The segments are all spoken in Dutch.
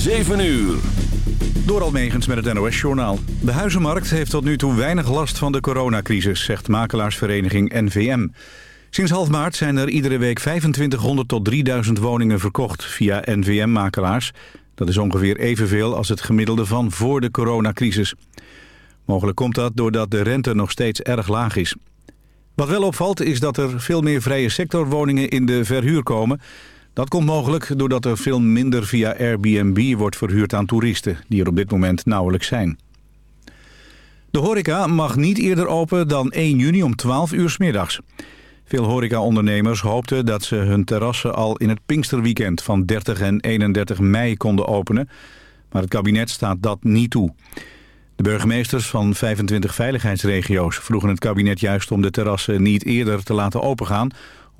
7 uur. Door Almegens met het NOS-journaal. De huizenmarkt heeft tot nu toe weinig last van de coronacrisis, zegt makelaarsvereniging NVM. Sinds half maart zijn er iedere week 2500 tot 3000 woningen verkocht via NVM-makelaars. Dat is ongeveer evenveel als het gemiddelde van voor de coronacrisis. Mogelijk komt dat doordat de rente nog steeds erg laag is. Wat wel opvalt is dat er veel meer vrije sectorwoningen in de verhuur komen. Dat komt mogelijk doordat er veel minder via Airbnb wordt verhuurd aan toeristen... die er op dit moment nauwelijks zijn. De horeca mag niet eerder open dan 1 juni om 12 uur s middags. Veel horecaondernemers hoopten dat ze hun terrassen al in het Pinksterweekend van 30 en 31 mei konden openen. Maar het kabinet staat dat niet toe. De burgemeesters van 25 veiligheidsregio's vroegen het kabinet juist om de terrassen niet eerder te laten opengaan,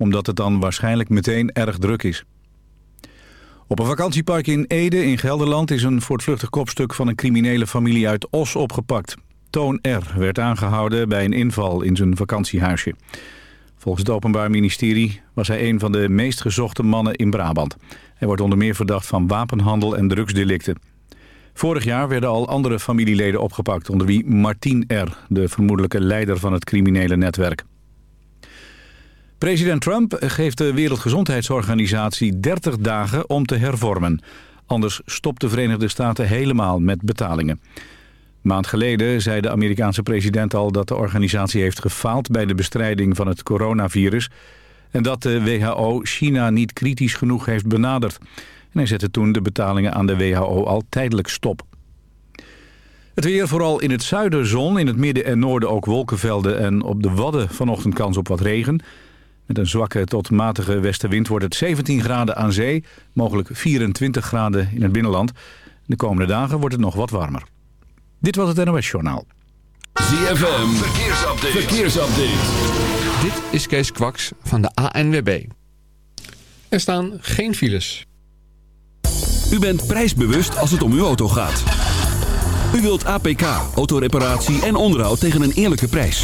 omdat het dan waarschijnlijk meteen erg druk is. Op een vakantiepark in Ede in Gelderland is een voortvluchtig kopstuk van een criminele familie uit Os opgepakt. Toon R. werd aangehouden bij een inval in zijn vakantiehuisje. Volgens het Openbaar Ministerie was hij een van de meest gezochte mannen in Brabant. Hij wordt onder meer verdacht van wapenhandel en drugsdelicten. Vorig jaar werden al andere familieleden opgepakt, onder wie Martien R., de vermoedelijke leider van het criminele netwerk. President Trump geeft de Wereldgezondheidsorganisatie 30 dagen om te hervormen. Anders stopt de Verenigde Staten helemaal met betalingen. Een maand geleden zei de Amerikaanse president al dat de organisatie heeft gefaald bij de bestrijding van het coronavirus en dat de WHO China niet kritisch genoeg heeft benaderd. En hij zette toen de betalingen aan de WHO al tijdelijk stop. Het weer vooral in het zuiden zon, in het midden en noorden ook wolkenvelden... en op de Wadden vanochtend kans op wat regen. Met een zwakke tot matige westenwind wordt het 17 graden aan zee... mogelijk 24 graden in het binnenland. De komende dagen wordt het nog wat warmer. Dit was het NOS Journaal. ZFM, verkeersupdate. verkeersupdate. Dit is Kees Kwaks van de ANWB. Er staan geen files. U bent prijsbewust als het om uw auto gaat. U wilt APK, autoreparatie en onderhoud tegen een eerlijke prijs.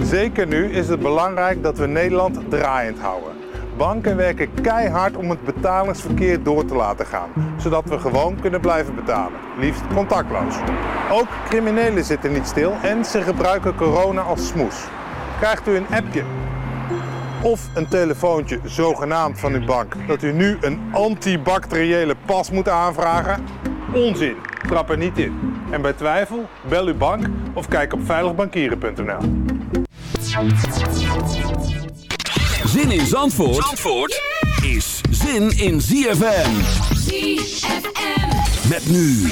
Zeker nu is het belangrijk dat we Nederland draaiend houden. Banken werken keihard om het betalingsverkeer door te laten gaan, zodat we gewoon kunnen blijven betalen, liefst contactloos. Ook criminelen zitten niet stil en ze gebruiken corona als smoes. Krijgt u een appje of een telefoontje zogenaamd van uw bank dat u nu een antibacteriële pas moet aanvragen? Onzin, trap er niet in. En bij twijfel, bel uw bank of kijk op veiligbankieren.nl. Zin in Zandvoort, Zandvoort is zin in ZFM. ZFM. Met nu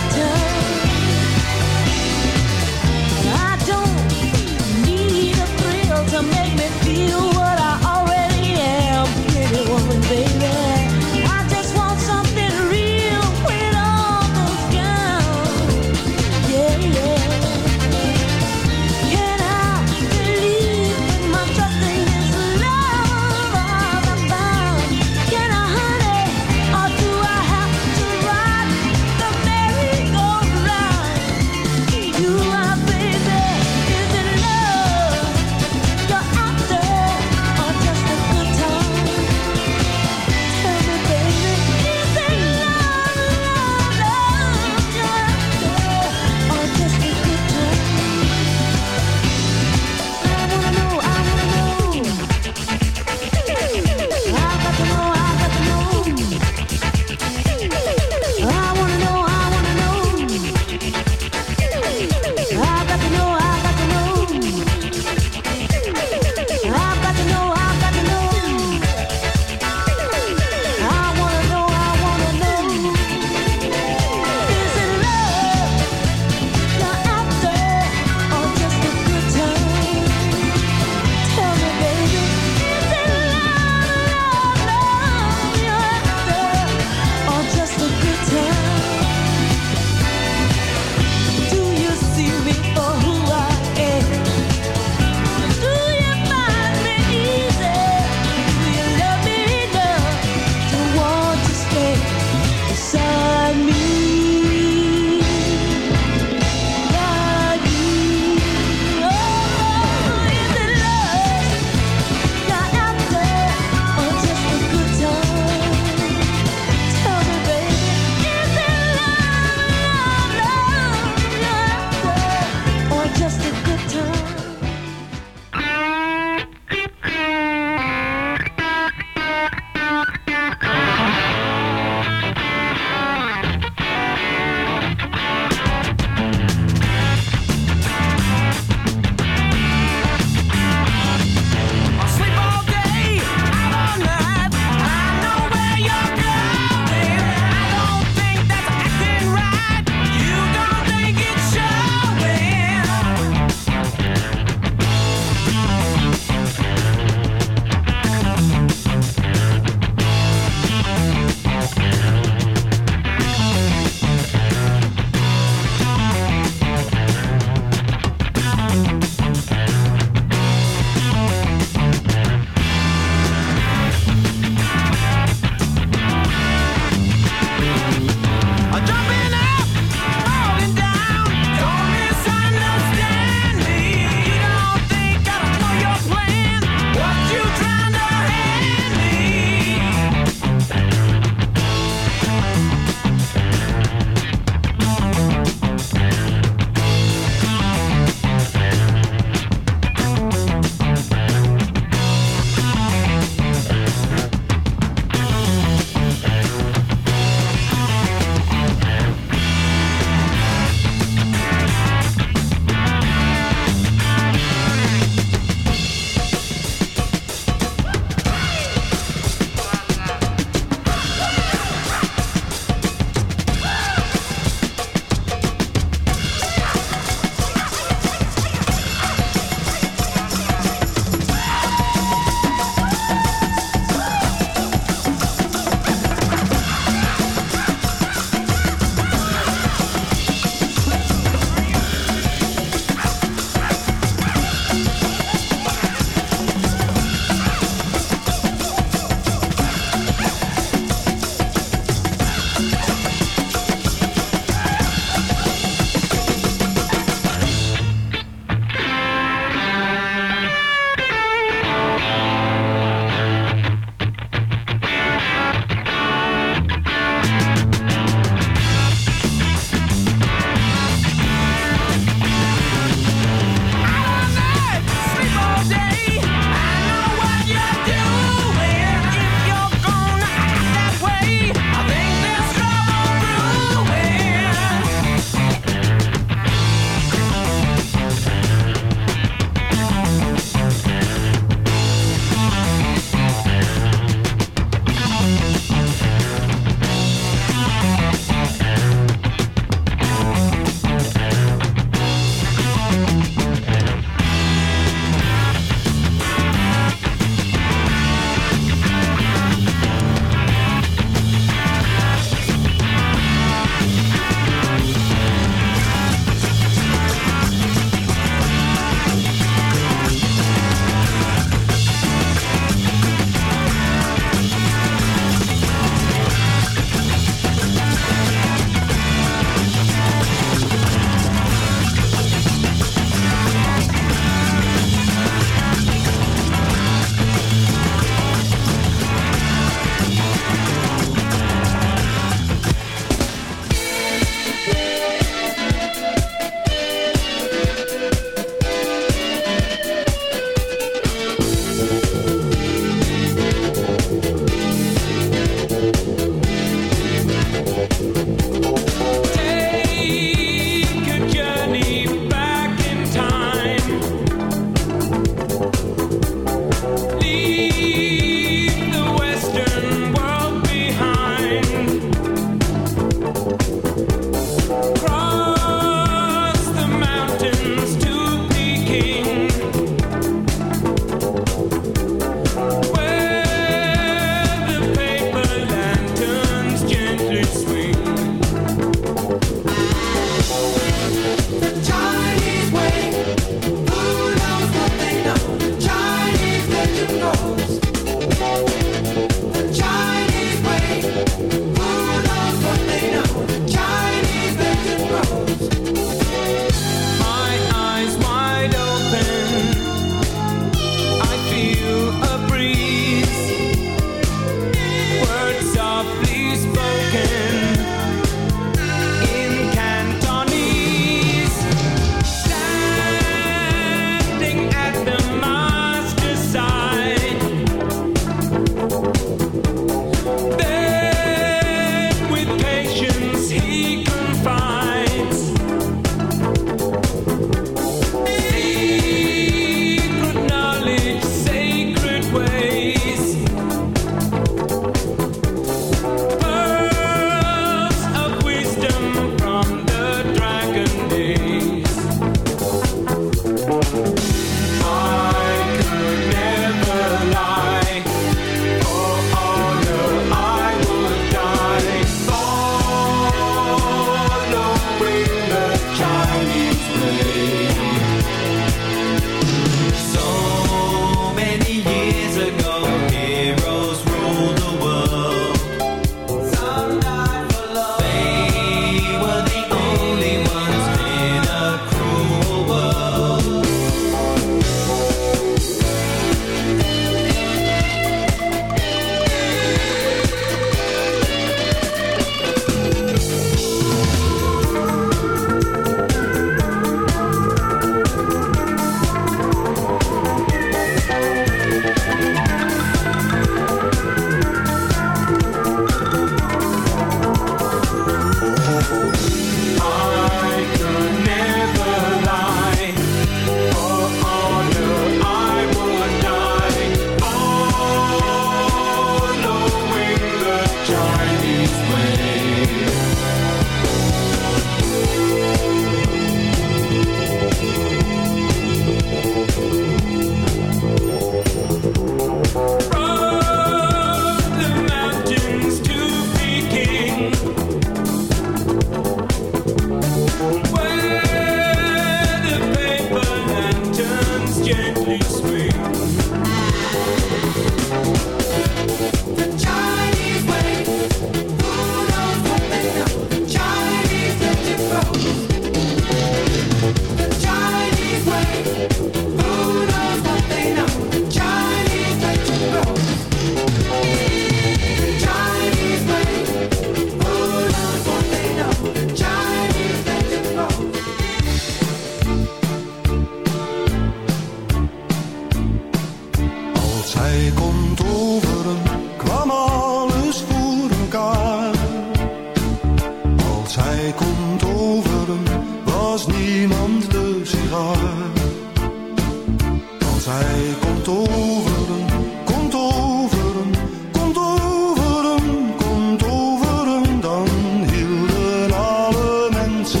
komt over hem, komt over hem, komt over hem, komt over hem. Dan hielden alle mensen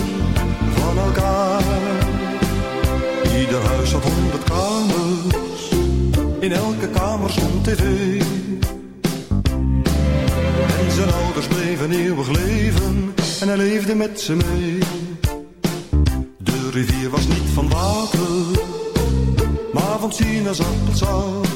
van elkaar. Ieder huis had honderd kamers, in elke kamer stond tv. En zijn ouders bleven eeuwig leven en hij leefde met ze mee. vingers op.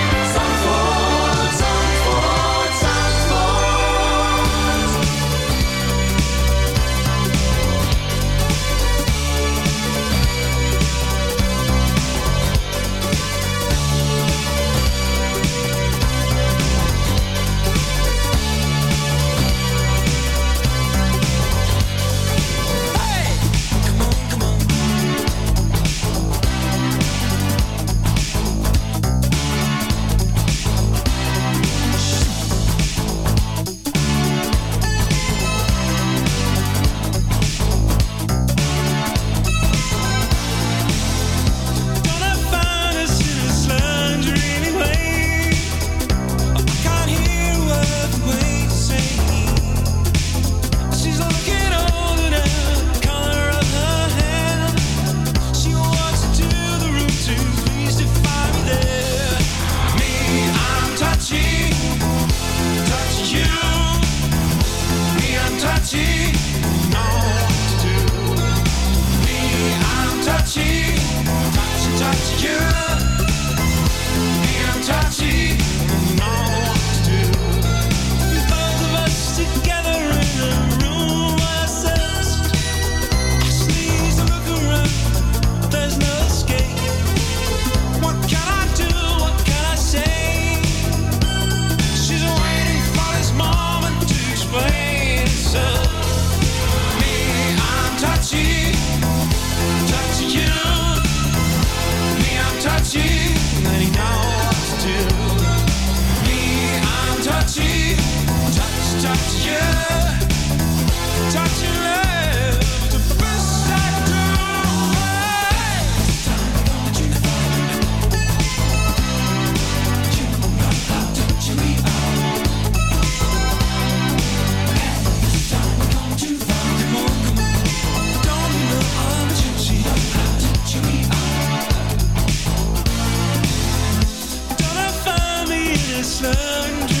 this land.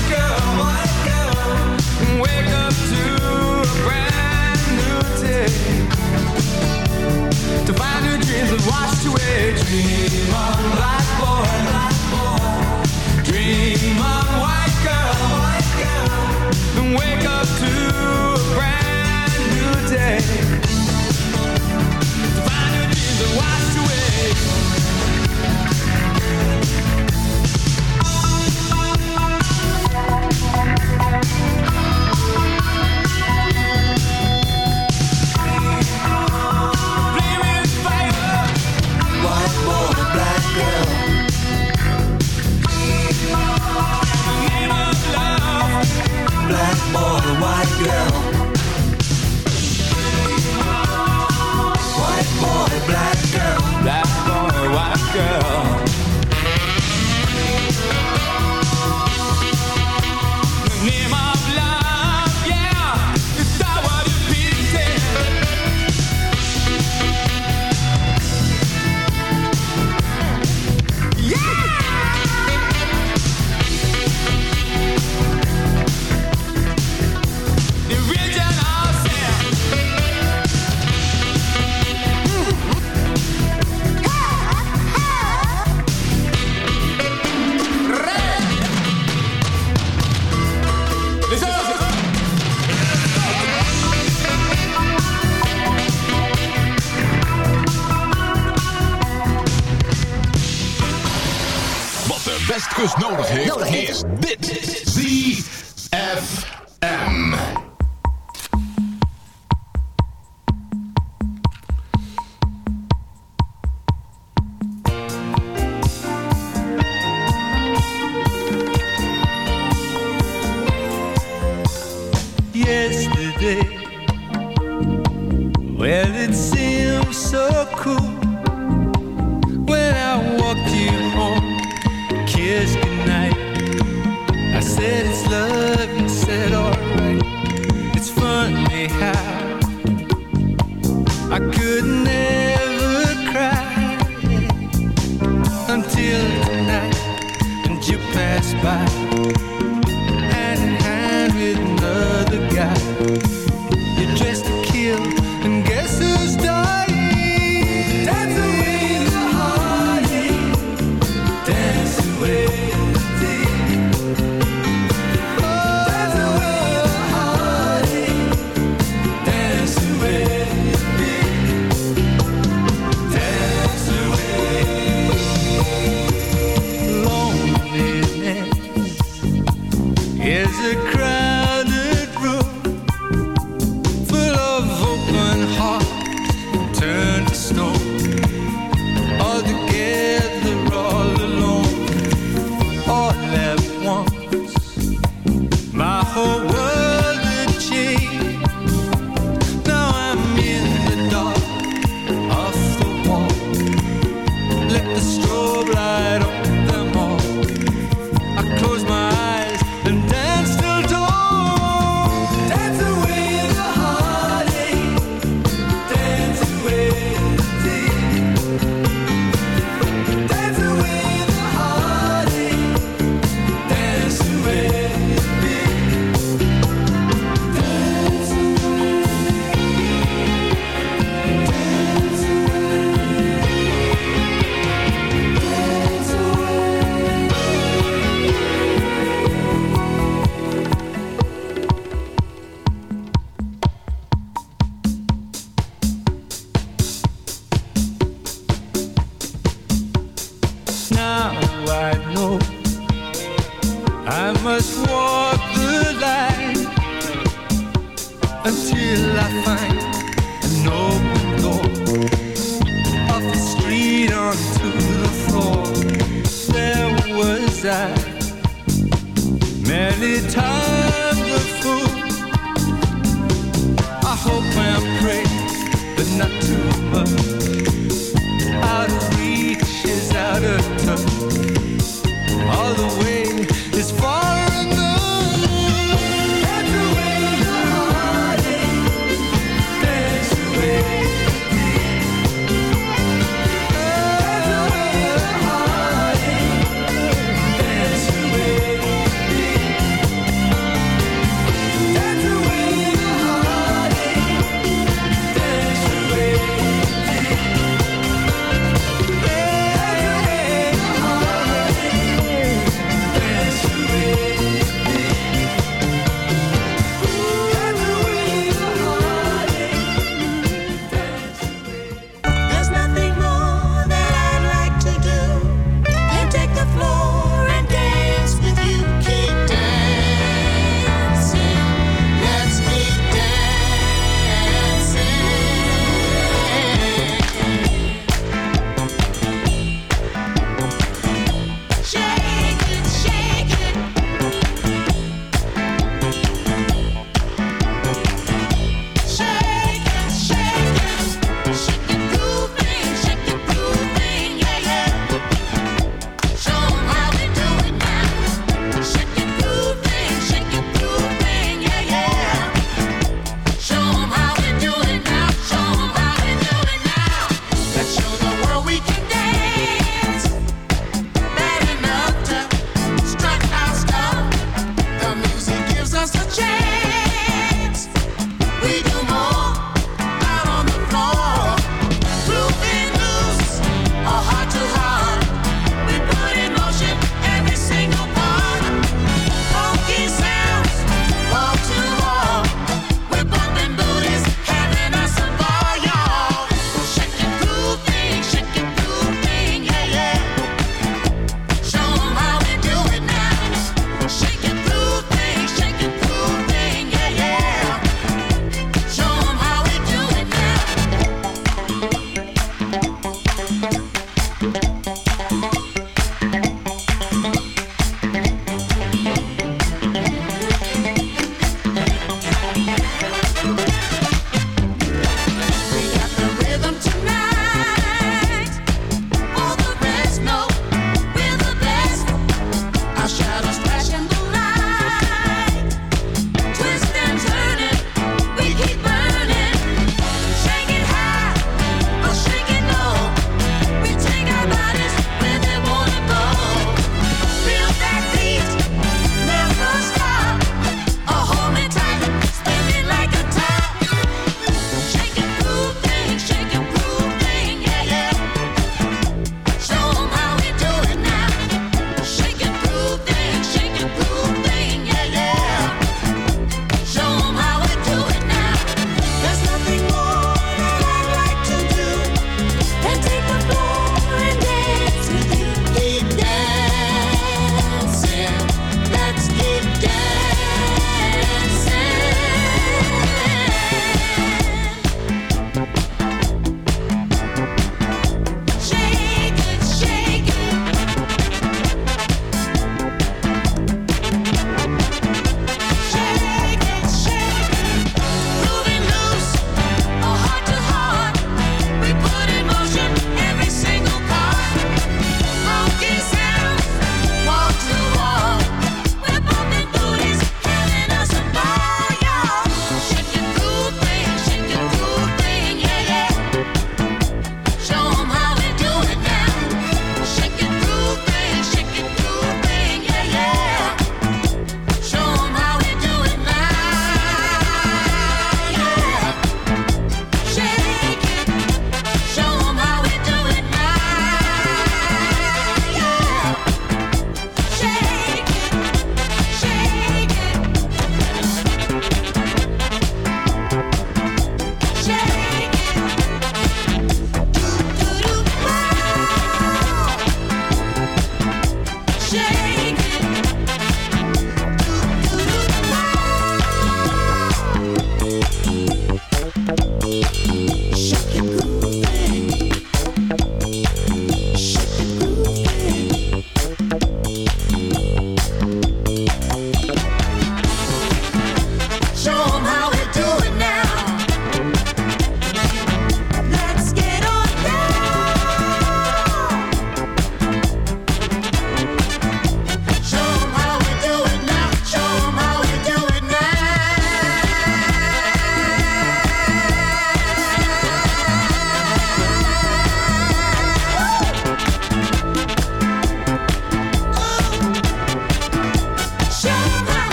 washed away. Dream on, black boy, black boy. Dream on, white girl, white girl. Then wake up to a brand new day. girl. White boy, black girl. Black boy, white girl. nodig heeft, is dit.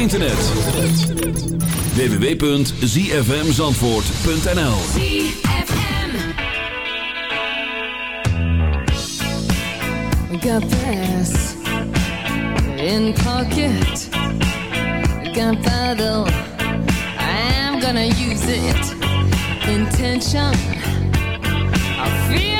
internet. www.zfmzandvoort.nl Got bass in pocket. Gunpowder I'm gonna use it. Intention. I feel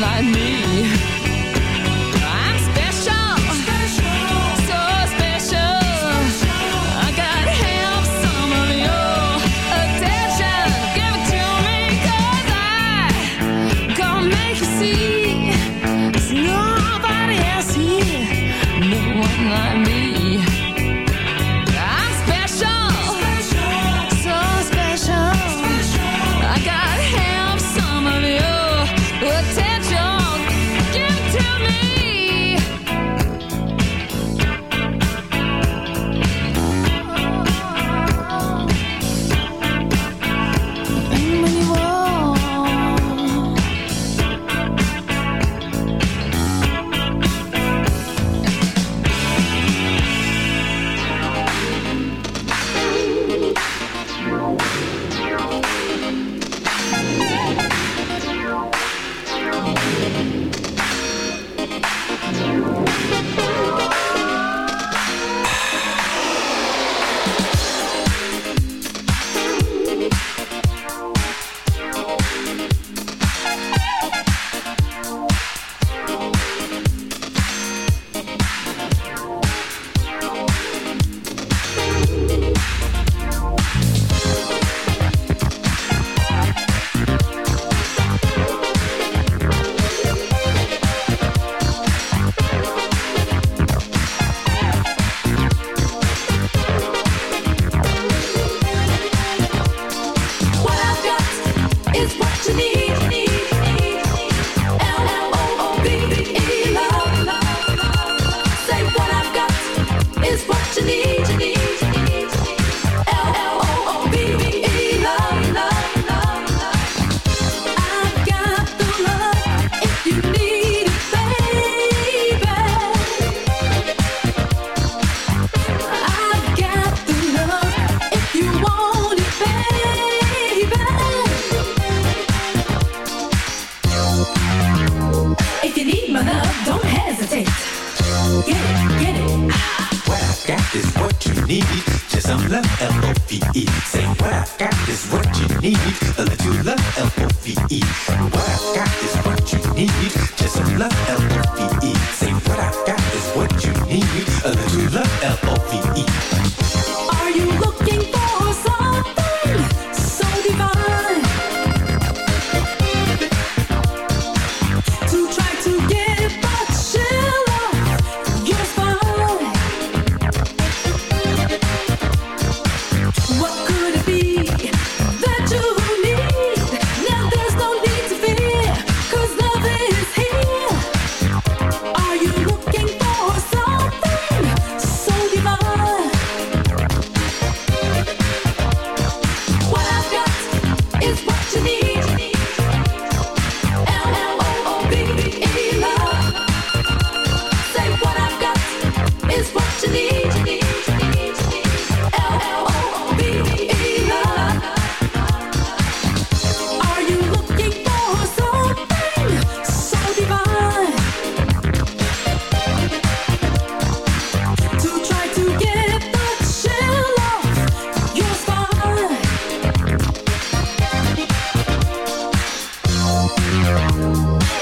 like me.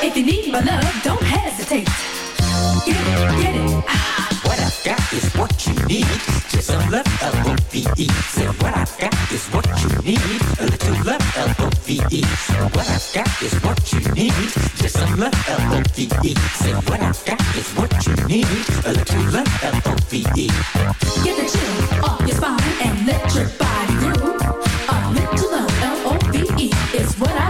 If you need my love, don't hesitate. Get it, get it. Ah. What I've got is what you need. Just some love, L-O-V-E. Say what I've got is what you need. A little love, L-O-V-E. So what I've got is what you need. Just some love, L-O-V-E. Say what I've got is what you need. A little love, L-O-V-E. Get the chill off your spine and let your body groove. A little love, L-O-V-E is what I